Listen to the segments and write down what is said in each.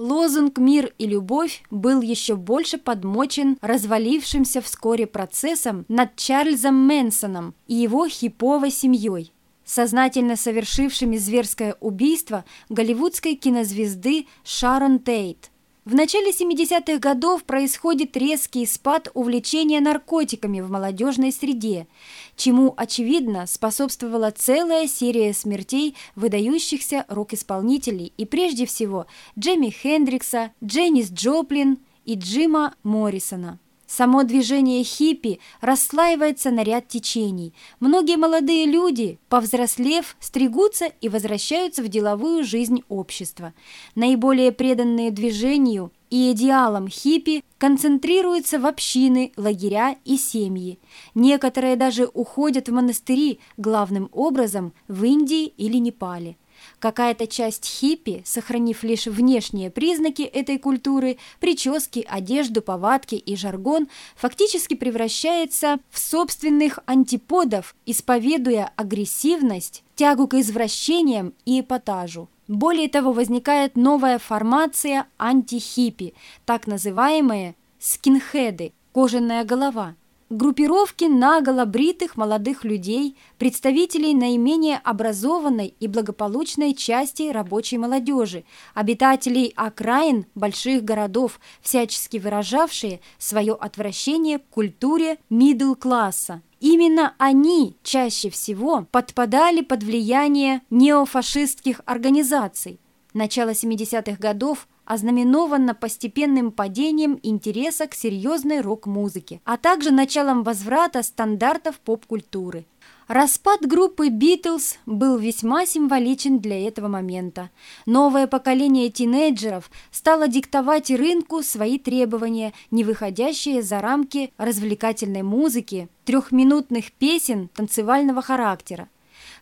Лозунг «Мир и любовь» был еще больше подмочен развалившимся вскоре процессом над Чарльзом Мэнсоном и его хиповой семьей, сознательно совершившими зверское убийство голливудской кинозвезды Шарон Тейт. В начале 70-х годов происходит резкий спад увлечения наркотиками в молодежной среде, чему, очевидно, способствовала целая серия смертей выдающихся рок-исполнителей и, прежде всего, Джимми Хендрикса, Дженнис Джоплин и Джима Моррисона. Само движение хиппи расслаивается на ряд течений. Многие молодые люди, повзрослев, стригутся и возвращаются в деловую жизнь общества. Наиболее преданные движению и идеалам хиппи концентрируются в общины, лагеря и семьи. Некоторые даже уходят в монастыри, главным образом в Индии или Непале. Какая-то часть хиппи, сохранив лишь внешние признаки этой культуры, прически, одежду, повадки и жаргон, фактически превращается в собственных антиподов, исповедуя агрессивность, тягу к извращениям и эпатажу. Более того, возникает новая формация антихиппи, так называемые скинхеды, кожаная голова – группировки наголо бритых молодых людей, представителей наименее образованной и благополучной части рабочей молодежи, обитателей окраин больших городов, всячески выражавшие свое отвращение к культуре мидл-класса. Именно они чаще всего подпадали под влияние неофашистских организаций. Начало 70-х годов ознаменовано постепенным падением интереса к серьезной рок-музыке, а также началом возврата стандартов поп-культуры. Распад группы «Битлз» был весьма символичен для этого момента. Новое поколение тинейджеров стало диктовать рынку свои требования, не выходящие за рамки развлекательной музыки, трехминутных песен танцевального характера.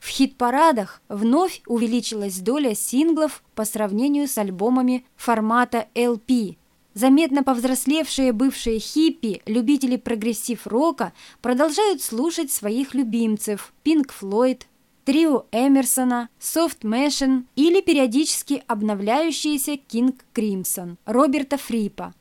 В хит-парадах вновь увеличилась доля синглов по сравнению с альбомами формата LP. Заметно повзрослевшие бывшие хиппи, любители прогрессив-рока, продолжают слушать своих любимцев Pink Floyd, трио Эмерсона, Soft Machine или периодически обновляющиеся King Crimson Роберта Фрипа.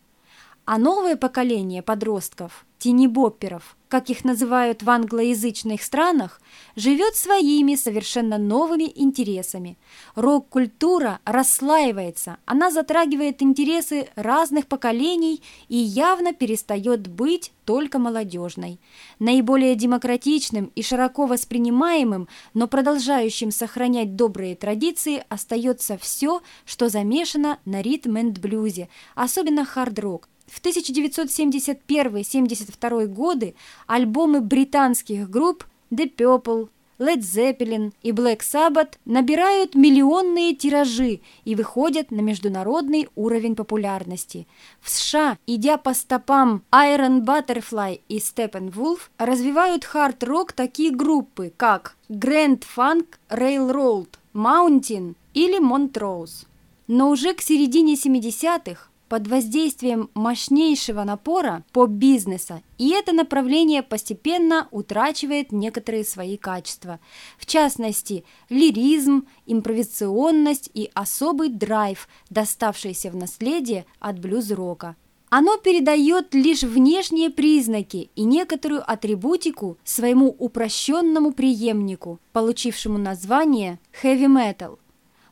А новое поколение подростков, тинибопперов, как их называют в англоязычных странах, живет своими совершенно новыми интересами. Рок-культура расслаивается, она затрагивает интересы разных поколений и явно перестает быть только молодежной. Наиболее демократичным и широко воспринимаемым, но продолжающим сохранять добрые традиции остается все, что замешано на ритм-энд-блюзе, особенно хард-рок, в 1971-72 годы альбомы британских групп The Purple, Led Zeppelin и Black Sabbath набирают миллионные тиражи и выходят на международный уровень популярности. В США, идя по стопам Iron Butterfly и Steppenwolf, развивают хард-рок такие группы, как Grand Funk Railroad, Mountain или Montrose. Но уже к середине 70-х под воздействием мощнейшего напора по бизнеса, и это направление постепенно утрачивает некоторые свои качества. В частности, лиризм, импровизационность и особый драйв, доставшийся в наследие от блюз-рока. Оно передает лишь внешние признаки и некоторую атрибутику своему упрощенному преемнику, получившему название heavy metal.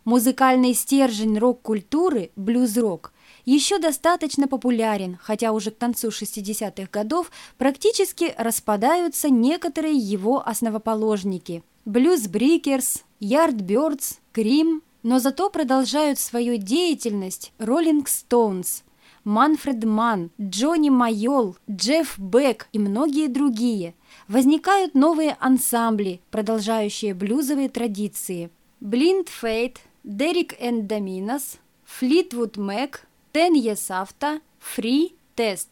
Музыкальный стержень рок-культуры, блюз-рок, еще достаточно популярен, хотя уже к концу 60-х годов практически распадаются некоторые его основоположники – Blues Breakers, Yardbirds, Cream, но зато продолжают свою деятельность Rolling Stones, Манфред Манн, Джонни Майол, Джефф Бек и многие другие. Возникают новые ансамбли, продолжающие блюзовые традиции. Blind Fate, Derek and Dominos, Fleetwood Mac, After, Free, Test.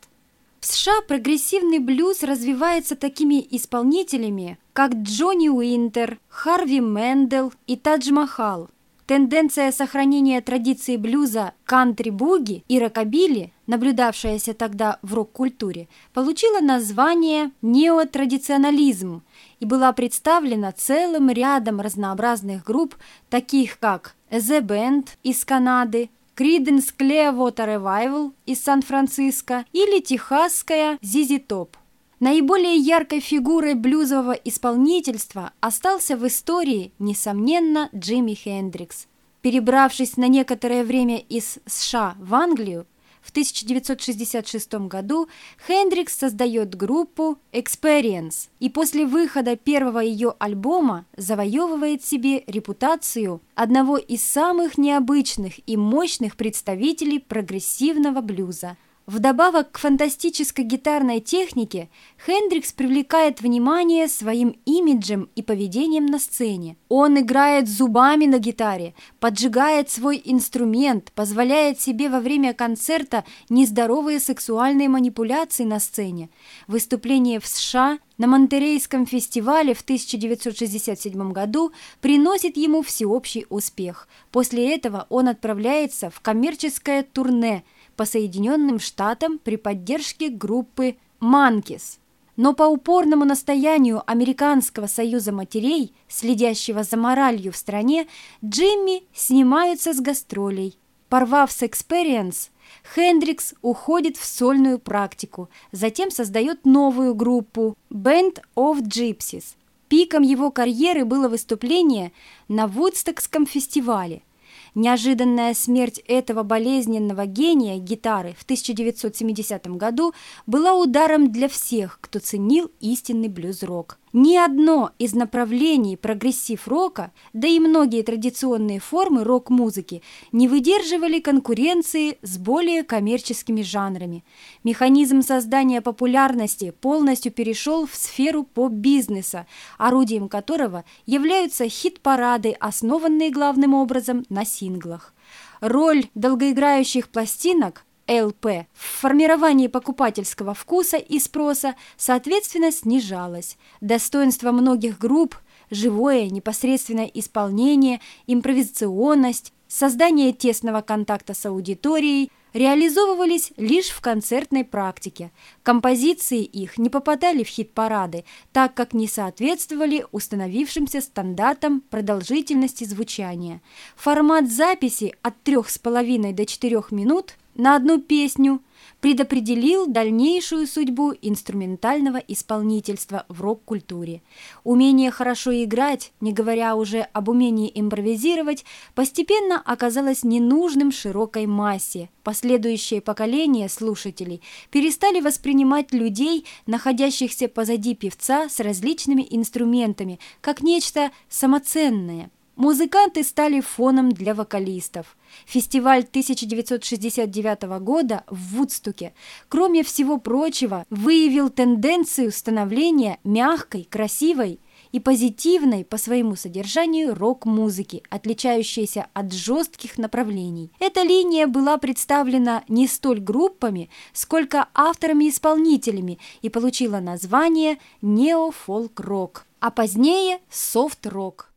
В США прогрессивный блюз развивается такими исполнителями, как Джонни Уинтер, Харви Мэндел и Тадж Махал. Тенденция сохранения традиции блюза, кантри-буги и рокобили, наблюдавшаяся тогда в рок-культуре, получила название неотрадиционализм и была представлена целым рядом разнообразных групп, таких как The Band из Канады, Creedence Clearwater Revival из Сан-Франциско или техасская Зизи Топ. Наиболее яркой фигурой блюзового исполнительства остался в истории, несомненно, Джимми Хендрикс. Перебравшись на некоторое время из США в Англию, в 1966 году Хендрикс создает группу Experience и после выхода первого ее альбома завоевывает себе репутацию одного из самых необычных и мощных представителей прогрессивного блюза – Вдобавок к фантастической гитарной технике, Хендрикс привлекает внимание своим имиджем и поведением на сцене. Он играет зубами на гитаре, поджигает свой инструмент, позволяет себе во время концерта нездоровые сексуальные манипуляции на сцене. Выступление в США на Монтерейском фестивале в 1967 году приносит ему всеобщий успех. После этого он отправляется в коммерческое турне – по Соединенным Штатам при поддержке группы «Манкис». Но по упорному настоянию Американского союза матерей, следящего за моралью в стране, Джимми снимаются с гастролей. Порвав с «Экспириенс», Хендрикс уходит в сольную практику, затем создает новую группу «Band of Gypsies». Пиком его карьеры было выступление на Вудстокском фестивале – Неожиданная смерть этого болезненного гения гитары в 1970 году была ударом для всех, кто ценил истинный блюз-рок. Ни одно из направлений прогрессив-рока, да и многие традиционные формы рок-музыки не выдерживали конкуренции с более коммерческими жанрами. Механизм создания популярности полностью перешел в сферу поп-бизнеса, орудием которого являются хит-парады, основанные главным образом на синглах. Роль долгоиграющих пластинок ЛП в формировании покупательского вкуса и спроса, соответственно, снижалось. Достоинство многих групп – живое, непосредственное исполнение, импровизационность, создание тесного контакта с аудиторией – реализовывались лишь в концертной практике. Композиции их не попадали в хит-парады, так как не соответствовали установившимся стандартам продолжительности звучания. Формат записи от 3,5 до 4 минут на одну песню предопределил дальнейшую судьбу инструментального исполнительства в рок-культуре. Умение хорошо играть, не говоря уже об умении импровизировать, постепенно оказалось ненужным широкой массе. Последующие поколения слушателей перестали воспринимать людей, находящихся позади певца с различными инструментами, как нечто самоценное – Музыканты стали фоном для вокалистов. Фестиваль 1969 года в Вудстоке, кроме всего прочего, выявил тенденцию становления мягкой, красивой и позитивной по своему содержанию рок-музыки, отличающейся от жестких направлений. Эта линия была представлена не столь группами, сколько авторами-исполнителями и получила название нео-фолк-рок, а позднее софт-рок.